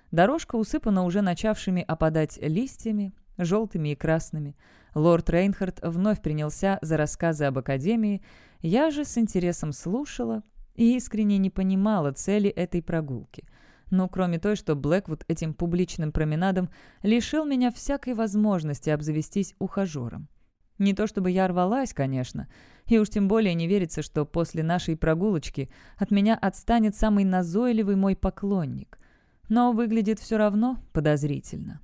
Дорожка усыпана уже начавшими опадать листьями, желтыми и красными. Лорд Рейнхард вновь принялся за рассказы об Академии. Я же с интересом слушала и искренне не понимала цели этой прогулки. Ну, кроме той, что Блэквуд этим публичным променадом лишил меня всякой возможности обзавестись ухажером. Не то чтобы я рвалась, конечно, и уж тем более не верится, что после нашей прогулочки от меня отстанет самый назойливый мой поклонник. Но выглядит все равно подозрительно.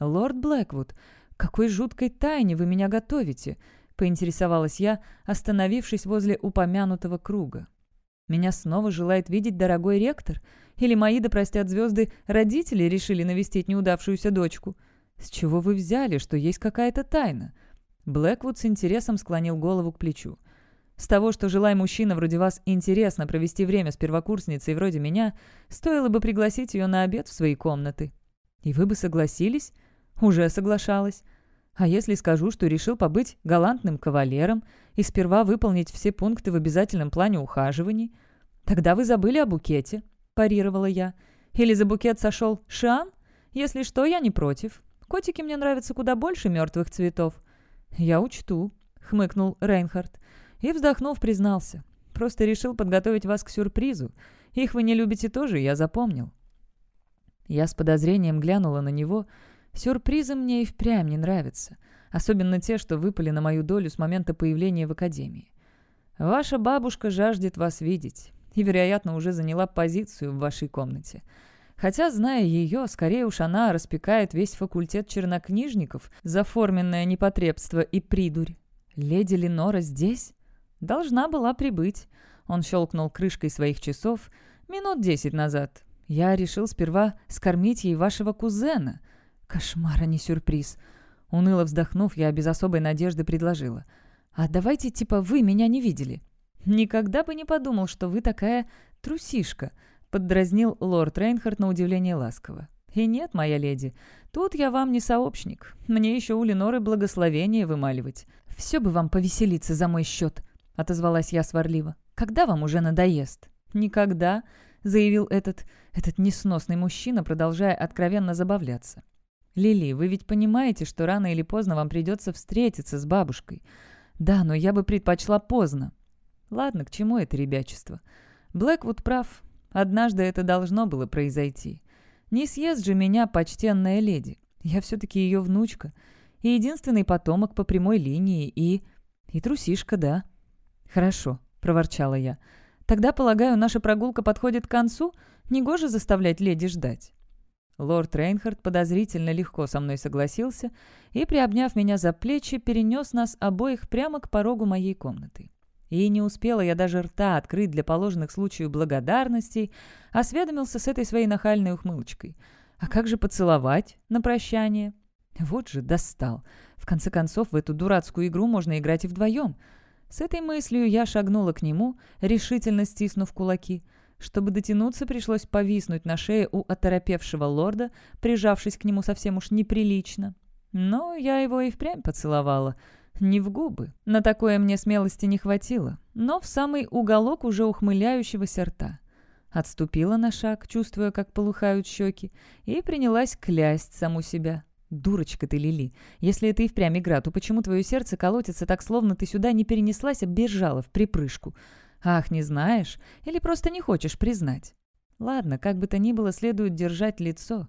«Лорд Блэквуд, какой жуткой тайне вы меня готовите?» — поинтересовалась я, остановившись возле упомянутого круга. «Меня снова желает видеть дорогой ректор?» Или мои, да простят звезды, родители решили навестить неудавшуюся дочку? С чего вы взяли, что есть какая-то тайна?» Блэквуд с интересом склонил голову к плечу. «С того, что желая мужчина вроде вас интересно провести время с первокурсницей вроде меня, стоило бы пригласить ее на обед в свои комнаты. И вы бы согласились?» «Уже соглашалась». А если скажу, что решил побыть галантным кавалером и сперва выполнить все пункты в обязательном плане ухаживаний? Тогда вы забыли о букете, парировала я. Или за букет сошел Шиан? Если что, я не против. Котики мне нравятся куда больше мертвых цветов». «Я учту», — хмыкнул Рейнхард. И, вздохнув, признался. «Просто решил подготовить вас к сюрпризу. Их вы не любите тоже, я запомнил». Я с подозрением глянула на него. Сюрпризы мне и впрямь не нравятся. Особенно те, что выпали на мою долю с момента появления в Академии. Ваша бабушка жаждет вас видеть и, вероятно, уже заняла позицию в вашей комнате. Хотя, зная ее, скорее уж она распекает весь факультет чернокнижников за форменное непотребство и придурь. Леди Ленора здесь? Должна была прибыть. Он щелкнул крышкой своих часов минут десять назад. Я решил сперва скормить ей вашего кузена. Кошмар, а не сюрприз. Уныло вздохнув, я без особой надежды предложила. «А давайте, типа, вы меня не видели». «Никогда бы не подумал, что вы такая трусишка», — поддразнил лорд Рейнхард на удивление ласково. «И нет, моя леди, тут я вам не сообщник. Мне еще у Леноры благословение вымаливать. Все бы вам повеселиться за мой счет», — отозвалась я сварливо. «Когда вам уже надоест?» «Никогда», — заявил этот, этот несносный мужчина, продолжая откровенно забавляться. «Лили, вы ведь понимаете, что рано или поздно вам придется встретиться с бабушкой?» «Да, но я бы предпочла поздно». «Ладно, к чему это ребячество?» Блэквуд прав. Однажды это должно было произойти. Не съест же меня почтенная леди. Я все-таки ее внучка. И единственный потомок по прямой линии, и... И трусишка, да. «Хорошо», — проворчала я. «Тогда, полагаю, наша прогулка подходит к концу? Негоже заставлять леди ждать». Лорд Рейнхард подозрительно легко со мной согласился и, приобняв меня за плечи, перенес нас обоих прямо к порогу моей комнаты. И не успела я даже рта открыть для положенных случаев благодарностей, осведомился с этой своей нахальной ухмылочкой. А как же поцеловать на прощание? Вот же достал. В конце концов, в эту дурацкую игру можно играть и вдвоем. С этой мыслью я шагнула к нему, решительно стиснув кулаки. Чтобы дотянуться, пришлось повиснуть на шее у оторопевшего лорда, прижавшись к нему совсем уж неприлично. Но я его и впрямь поцеловала — не в губы. На такое мне смелости не хватило, но в самый уголок уже ухмыляющегося рта. Отступила на шаг, чувствуя, как полыхают щеки, и принялась клясть саму себя. «Дурочка ты, Лили. Если это и впрямь игра, то почему твое сердце колотится так, словно ты сюда не перенеслась, а бежала в припрыжку? Ах, не знаешь? Или просто не хочешь признать?» Ладно, как бы то ни было, следует держать лицо.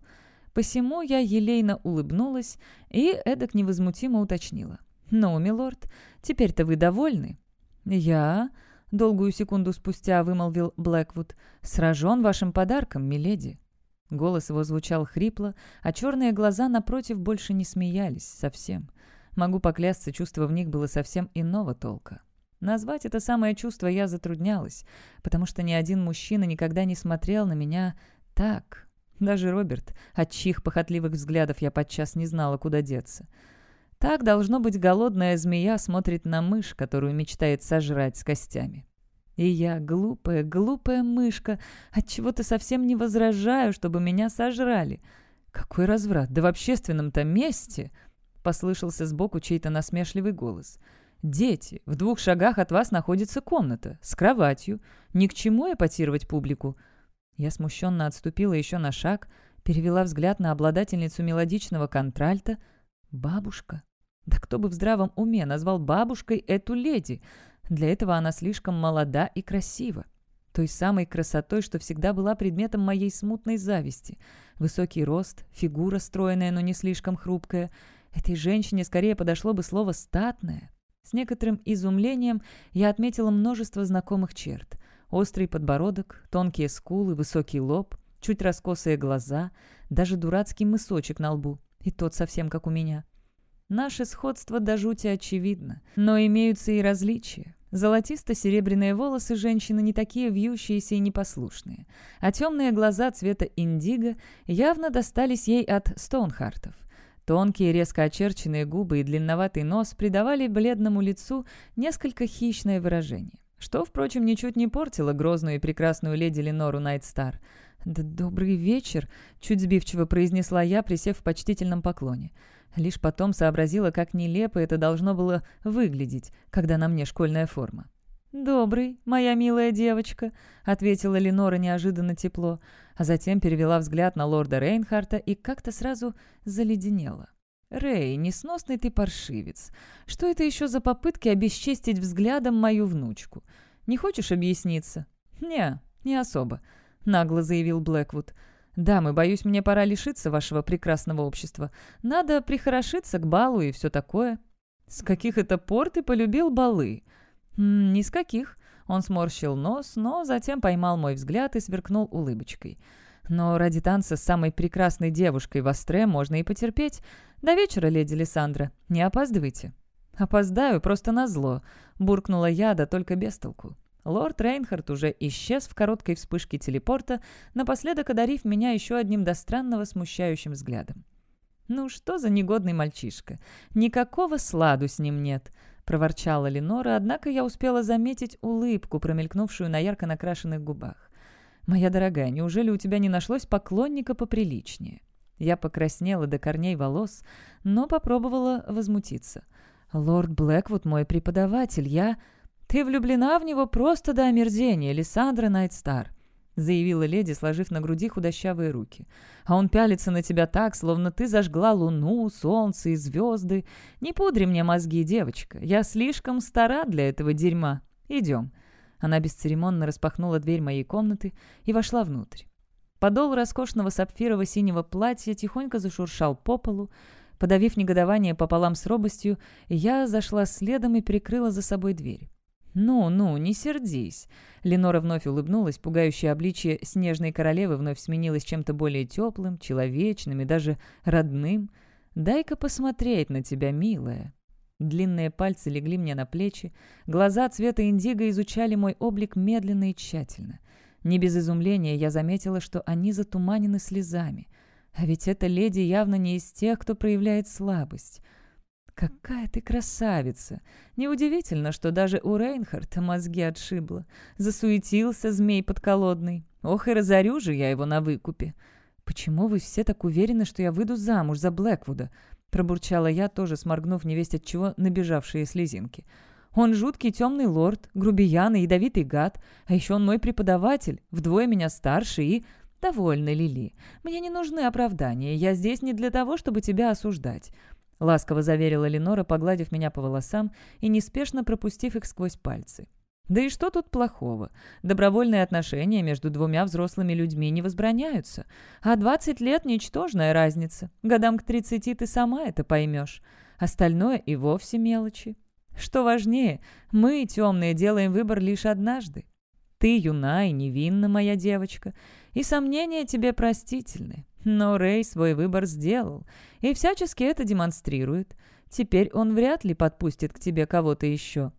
Посему я елейно улыбнулась и эдак невозмутимо уточнила. «Ну, милорд, теперь-то вы довольны?» «Я...» — долгую секунду спустя вымолвил Блэквуд. «Сражен вашим подарком, миледи». Голос его звучал хрипло, а черные глаза напротив больше не смеялись совсем. Могу поклясться, чувство в них было совсем иного толка. Назвать это самое чувство я затруднялась, потому что ни один мужчина никогда не смотрел на меня так. Даже Роберт, от чьих похотливых взглядов я подчас не знала, куда деться. Так, должно быть, голодная змея смотрит на мышь, которую мечтает сожрать с костями. И я, глупая, глупая мышка, отчего-то совсем не возражаю, чтобы меня сожрали. Какой разврат! Да в общественном-то месте!» Послышался сбоку чей-то насмешливый голос. «Дети, в двух шагах от вас находится комната, с кроватью. Ни к чему эпатировать публику». Я смущенно отступила еще на шаг, перевела взгляд на обладательницу мелодичного контральта. «Бабушка». Да кто бы в здравом уме назвал бабушкой эту леди? Для этого она слишком молода и красива. Той самой красотой, что всегда была предметом моей смутной зависти. Высокий рост, фигура стройная, но не слишком хрупкая. Этой женщине скорее подошло бы слово «статная». С некоторым изумлением я отметила множество знакомых черт. Острый подбородок, тонкие скулы, высокий лоб, чуть раскосые глаза, даже дурацкий мысочек на лбу. И тот совсем как у меня. Наше сходство до жути очевидно, но имеются и различия. Золотисто-серебряные волосы женщины не такие вьющиеся и непослушные, а темные глаза цвета индиго явно достались ей от Стоунхартов. Тонкие, резко очерченные губы и длинноватый нос придавали бледному лицу несколько хищное выражение, что, впрочем, ничуть не портило грозную и прекрасную леди Ленору Найтстар. «Да добрый вечер», — чуть сбивчиво произнесла я, присев в почтительном поклоне. Лишь потом сообразила, как нелепо это должно было выглядеть, когда на мне школьная форма. «Добрый, моя милая девочка», — ответила Ленора неожиданно тепло, а затем перевела взгляд на лорда Рейнхарта и как-то сразу заледенела. «Рэй, несносный ты паршивец. Что это еще за попытки обесчестить взглядом мою внучку? Не хочешь объясниться?» «Не, не особо», — нагло заявил Блэквуд. «Дамы, боюсь, мне пора лишиться вашего прекрасного общества. Надо прихорошиться к балу и все такое». «С каких это пор ты полюбил балы?» «Ни с каких». Он сморщил нос, но затем поймал мой взгляд и сверкнул улыбочкой. «Но ради танца с самой прекрасной девушкой в Астре можно и потерпеть. До вечера, леди Лиссандра. Не опаздывайте». «Опоздаю, просто назло», — буркнула я, да только без толку. Лорд Рейнхард уже исчез в короткой вспышке телепорта, напоследок одарив меня еще одним до странного смущающим взглядом. «Ну что за негодный мальчишка? Никакого сладу с ним нет проворчала Ленора, однако я успела заметить улыбку, промелькнувшую на ярко накрашенных губах. «Моя дорогая, неужели у тебя не нашлось поклонника поприличнее?» Я покраснела до корней волос, но попробовала возмутиться. «Лорд Блэквуд мой преподаватель, я...» «Ты влюблена в него просто до омерзения, Лиссандра Найтстар заявила леди, сложив на груди худощавые руки. «А он пялится на тебя так, словно ты зажгла луну, солнце и звезды. Не пудри мне мозги, девочка. Я слишком стара для этого дерьма. Идем». Она бесцеремонно распахнула дверь моей комнаты и вошла внутрь. Подол роскошного сапфирового-синего платья тихонько зашуршал по полу. Подавив негодование пополам с робостью, я зашла следом и прикрыла за собой дверь. «Ну-ну, не сердись». Ленора вновь улыбнулась, пугающее обличье снежной королевы вновь сменилось чем-то более теплым, человечным и даже родным. «Дай-ка посмотреть на тебя, милая». Длинные пальцы легли мне на плечи, глаза цвета индиго изучали мой облик медленно и тщательно. Не без изумления я заметила, что они затуманены слезами. А ведь эта леди явно не из тех, кто проявляет слабость. «Какая ты красавица! Неудивительно, что даже у Рейнхарда мозги отшибло. Засуетился змей подколодный. Ох, и разорю же я его на выкупе!» «Почему вы все так уверены, что я выйду замуж за Блэквуда?» Пробурчала я, тоже сморгнув невесть от чего набежавшие слезинки. «Он жуткий темный лорд, грубиян и ядовитый гад, а еще он мой преподаватель, вдвое меня старше и...» «Довольно, Лили. Мне не нужны оправдания. Я здесь не для того, чтобы тебя осуждать. — ласково заверила Ленора, погладив меня по волосам и неспешно пропустив их сквозь пальцы. «Да и что тут плохого? Добровольные отношения между двумя взрослыми людьми не возбраняются. А 20 лет — ничтожная разница. Годам к 30 ты сама это поймешь. Остальное и вовсе мелочи. Что важнее, мы, темные, делаем выбор лишь однажды. Ты юна и невинна, моя девочка, и сомнения тебе простительны. Но Рэй свой выбор сделал и всячески это демонстрирует. Теперь он вряд ли подпустит к тебе кого-то еще».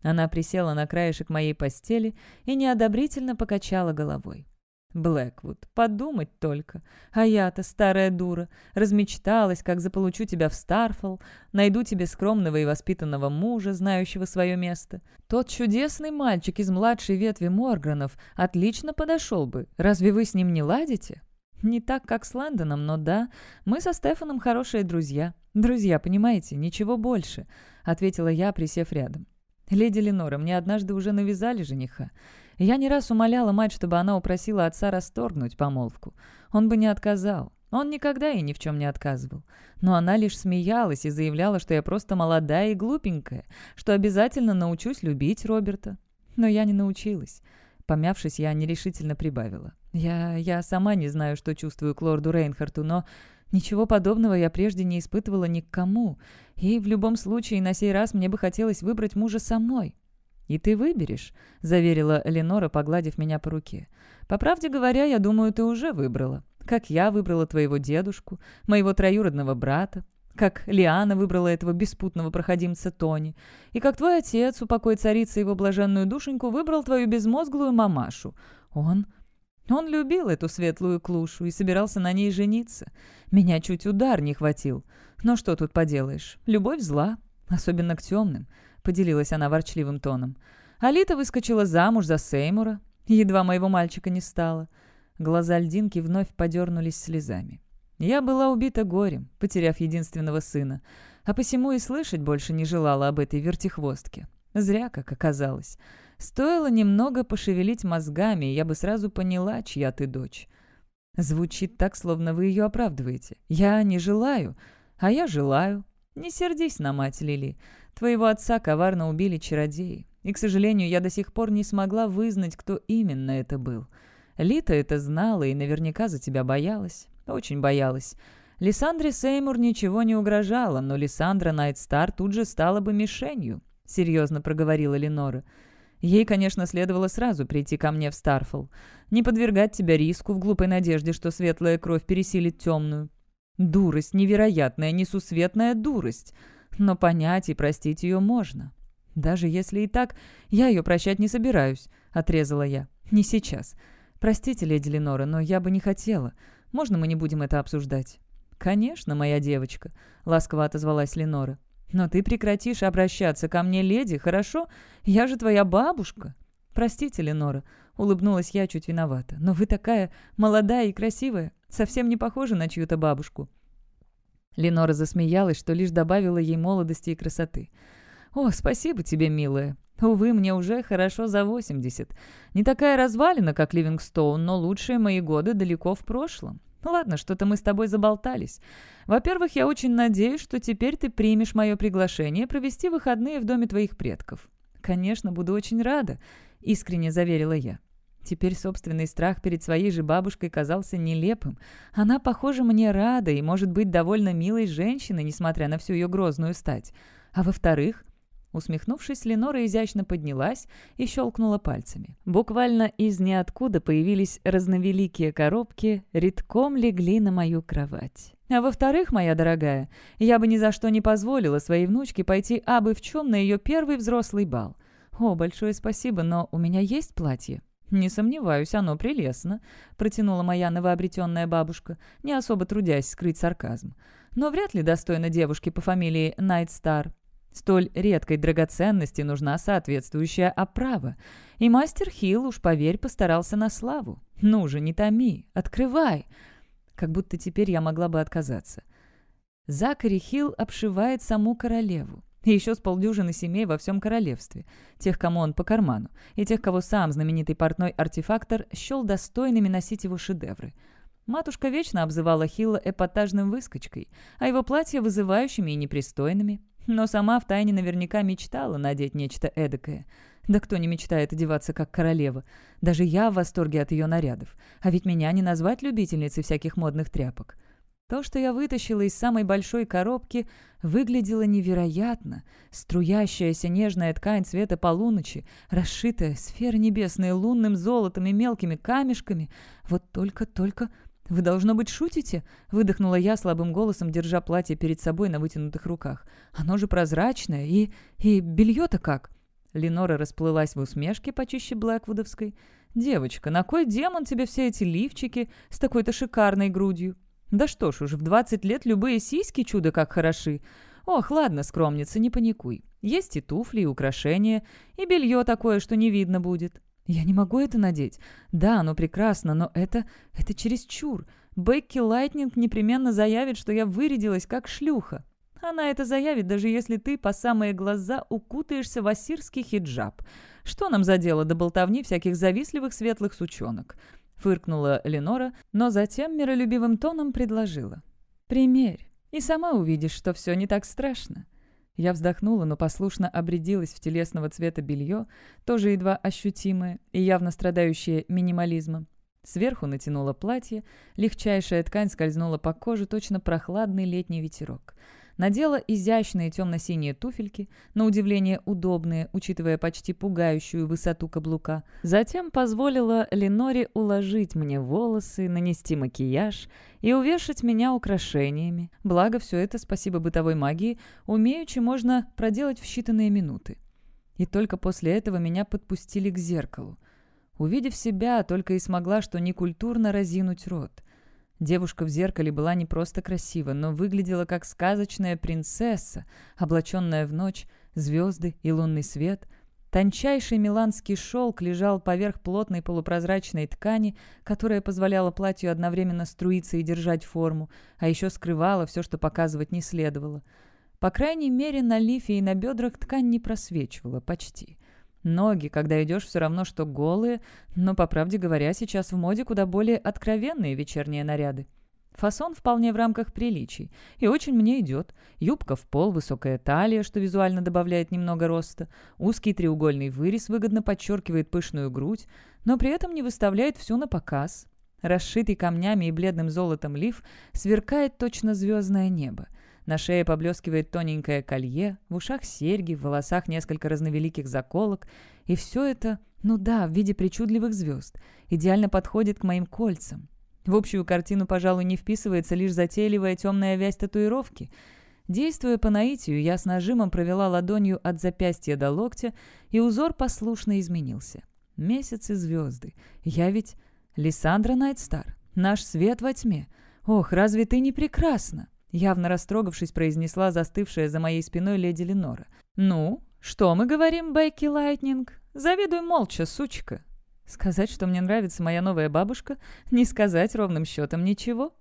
Она присела на краешек моей постели и неодобрительно покачала головой. «Блэквуд, подумать только. А я-то, старая дура, размечталась, как заполучу тебя в Старфол, найду тебе скромного и воспитанного мужа, знающего свое место. Тот чудесный мальчик из младшей ветви Морганов отлично подошел бы. Разве вы с ним не ладите?» «Не так, как с Лэндоном, но да, мы со Стефаном хорошие друзья. Друзья, понимаете, ничего больше», — ответила я, присев рядом. «Леди Ленора, мне однажды уже навязали жениха. Я не раз умоляла мать, чтобы она упросила отца расторгнуть помолвку. Он бы не отказал. Он никогда ей ни в чем не отказывал. Но она лишь смеялась и заявляла, что я просто молодая и глупенькая, что обязательно научусь любить Роберта. Но я не научилась. Помявшись, я нерешительно прибавила. Я, я сама не знаю, что чувствую к лорду Рейнхарту, но ничего подобного я прежде не испытывала ни к кому. И в любом случае на сей раз мне бы хотелось выбрать мужа самой. «И ты выберешь», — заверила Ленора, погладив меня по руке. «По правде говоря, я думаю, ты уже выбрала. Как я выбрала твоего дедушку, моего троюродного брата, как Лиана выбрала этого беспутного проходимца Тони, и как твой отец, упокой царицы его блаженную душеньку, выбрал твою безмозглую мамашу. Он он любил эту светлую клушу и собирался на ней жениться. Меня чуть удар не хватил. Но что тут поделаешь? Любовь зла, особенно к темным, — поделилась она ворчливым тоном. Алита выскочила замуж за Сеймура. Едва моего мальчика не стало. Глаза льдинки вновь подернулись слезами. Я была убита горем, потеряв единственного сына, а посему и слышать больше не желала об этой вертихвостке. Зря, как оказалось. Стоило немного пошевелить мозгами, и я бы сразу поняла, чья ты дочь. Звучит так, словно вы ее оправдываете. Я не желаю, а я желаю. Не сердись на мать, Лили. Твоего отца коварно убили чародеи. И, к сожалению, я до сих пор не смогла вызнать, кто именно это был. Лита это знала и наверняка за тебя боялась. Очень боялась. Лиссандре Сеймур ничего не угрожало, но Лиссандра Найтстар тут же стала бы мишенью, — серьезно проговорила Ленора. Ей, конечно, следовало сразу прийти ко мне в Старфол. Не подвергать тебя риску в глупой надежде, что светлая кровь пересилит темную. Дурость, невероятная, несусветная дурость. Но понять и простить ее можно. Даже если и так, я ее прощать не собираюсь, — отрезала я. Не сейчас. Простите, леди Ленора, но я бы не хотела. Можно мы не будем это обсуждать?» «Конечно, моя девочка», — ласково отозвалась Ленора. «Но ты прекратишь обращаться ко мне, леди, хорошо? Я же твоя бабушка». «Простите, Ленора», — улыбнулась я чуть виновата. «Но вы такая молодая и красивая, совсем не похожа на чью-то бабушку». Ленора засмеялась, что лишь добавила ей молодости и красоты. «О, спасибо тебе, милая. Увы, мне уже хорошо за 80. Не такая развалина, как Ливингстоун, но лучшие мои годы далеко в прошлом. Ладно, что-то мы с тобой заболтались. Во-первых, я очень надеюсь, что теперь ты примешь мое приглашение провести выходные в доме твоих предков. Конечно, буду очень рада, искренне заверила я. Теперь собственный страх перед своей же бабушкой казался нелепым. Она, похоже, мне рада и может быть довольно милой женщиной, несмотря на всю ее грозную стать. А во-вторых, Усмехнувшись, Ленора изящно поднялась и щелкнула пальцами. Буквально из ниоткуда появились разновеликие коробки, редком легли на мою кровать. А во-вторых, моя дорогая, я бы ни за что не позволила своей внучке пойти абы в чем на ее первый взрослый бал. О, большое спасибо, но у меня есть платье. «Не сомневаюсь, оно прелестно», — протянула моя новообретенная бабушка, не особо трудясь скрыть сарказм. «Но вряд ли достойна девушки по фамилии Найтстар. Столь редкой драгоценности нужна соответствующая оправа. И мастер Хилл, уж поверь, постарался на славу. Ну же, не томи, открывай. Как будто теперь я могла бы отказаться. Закари Хилл обшивает саму королеву. И еще с полдюжины семей во всем королевстве. Тех, кому он по карману. И тех, кого сам знаменитый портной артефактор счел достойными носить его шедевры. Матушка вечно обзывала Хилла эпатажным выскочкой, а его платья вызывающими и непристойными но сама втайне наверняка мечтала надеть нечто эдакое. Да кто не мечтает одеваться как королева? Даже я в восторге от ее нарядов. А ведь меня не назвать любительницей всяких модных тряпок. То, что я вытащила из самой большой коробки, выглядело невероятно. Струящаяся нежная ткань цвета полуночи, расшитая сферы небесные лунным золотом и мелкими камешками. Вот только-только «Вы, должно быть, шутите?» — выдохнула я слабым голосом, держа платье перед собой на вытянутых руках. «Оно же прозрачное, и... и белье-то как?» Ленора расплылась в усмешке почище Блэквудовской. «Девочка, на кой демон тебе все эти лифчики с такой-то шикарной грудью?» «Да что ж уж, в двадцать лет любые сиськи чудо как хороши. Ох, ладно, скромница, не паникуй. Есть и туфли, и украшения, и белье такое, что не видно будет. «Я не могу это надеть. Да, оно прекрасно, но это... это чересчур. Бекки Лайтнинг непременно заявит, что я вырядилась как шлюха. Она это заявит, даже если ты по самые глаза укутаешься в ассирский хиджаб. Что нам за дело до болтовни всяких завистливых светлых сучонок?» Фыркнула Ленора, но затем миролюбивым тоном предложила. «Примерь, и сама увидишь, что все не так страшно». Я вздохнула, но послушно обрядилась в телесного цвета белье, тоже едва ощутимое и явно страдающее минимализмом. Сверху натянула платье, легчайшая ткань скользнула по коже, точно прохладный летний ветерок. Надела изящные темно-синие туфельки, на удивление удобные, учитывая почти пугающую высоту каблука. Затем позволила Леноре уложить мне волосы, нанести макияж и увешать меня украшениями. Благо, все это, спасибо бытовой магии, умеючи можно проделать в считанные минуты. И только после этого меня подпустили к зеркалу. Увидев себя, только и смогла, что некультурно разинуть рот. Девушка в зеркале была не просто красива, но выглядела как сказочная принцесса, облаченная в ночь, звезды и лунный свет. Тончайший миланский шелк лежал поверх плотной полупрозрачной ткани, которая позволяла платью одновременно струиться и держать форму, а еще скрывала все, что показывать не следовало. По крайней мере, на лифе и на бедрах ткань не просвечивала, почти. Ноги, когда идешь, все равно, что голые, но, по правде говоря, сейчас в моде куда более откровенные вечерние наряды. Фасон вполне в рамках приличий. И очень мне идет. Юбка в пол, высокая талия, что визуально добавляет немного роста. Узкий треугольный вырез выгодно подчеркивает пышную грудь, но при этом не выставляет всю на показ. Расшитый камнями и бледным золотом лиф сверкает точно звездное небо. На шее поблескивает тоненькое колье, в ушах серьги, в волосах несколько разновеликих заколок. И все это, ну да, в виде причудливых звезд, идеально подходит к моим кольцам. В общую картину, пожалуй, не вписывается лишь затейливая темная вязь татуировки. Действуя по наитию, я с нажимом провела ладонью от запястья до локтя, и узор послушно изменился. Месяц и звезды. Я ведь Лиссандра Найтстар, наш свет во тьме. Ох, разве ты не прекрасна? Явно растрогавшись, произнесла застывшая за моей спиной леди Ленора. «Ну, что мы говорим, Бекки Лайтнинг? Завидуй молча, сучка!» Сказать, что мне нравится моя новая бабушка, не сказать ровным счетом ничего.